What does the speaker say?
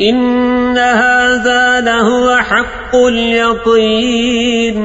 إن هذا لهو حق اليقين